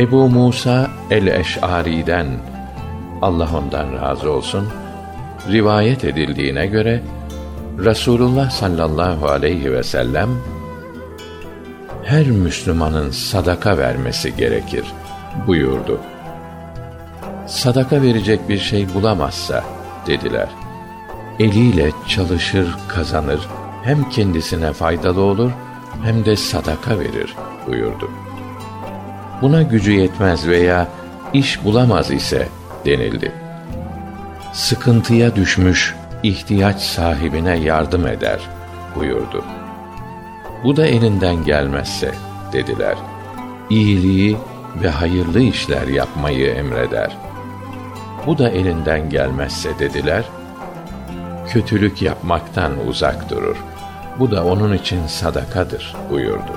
Ebu Musa el-Eş'ari'den Allah ondan razı olsun rivayet edildiğine göre Rasulullah sallallahu aleyhi ve sellem her Müslümanın sadaka vermesi gerekir buyurdu. Sadaka verecek bir şey bulamazsa dediler. Eliyle çalışır, kazanır, hem kendisine faydalı olur hem de sadaka verir buyurdu. Buna gücü yetmez veya iş bulamaz ise denildi. Sıkıntıya düşmüş ihtiyaç sahibine yardım eder buyurdu. Bu da elinden gelmezse dediler. İyiliği ve hayırlı işler yapmayı emreder. Bu da elinden gelmezse dediler. Kötülük yapmaktan uzak durur. Bu da onun için sadakadır buyurdu.